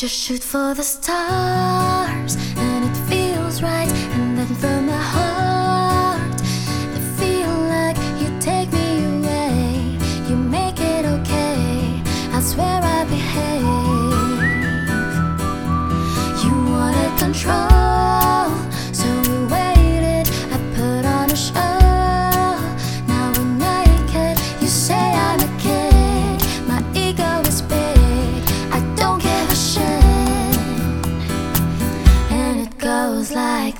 Just shoot for the stars, and it feels right. And then from my heart, I feel like you take me away. You make it okay. I swear. I like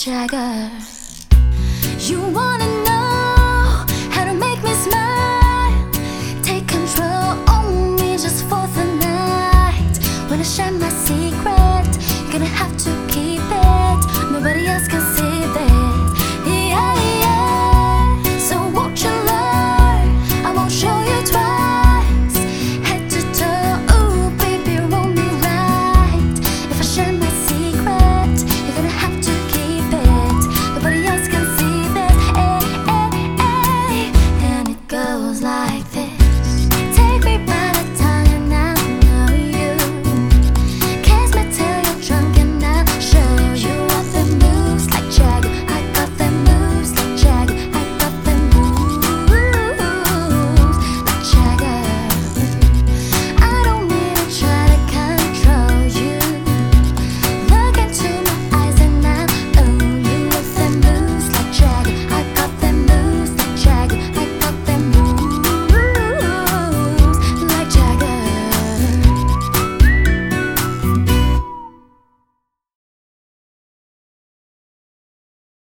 Jagger. You wanna know?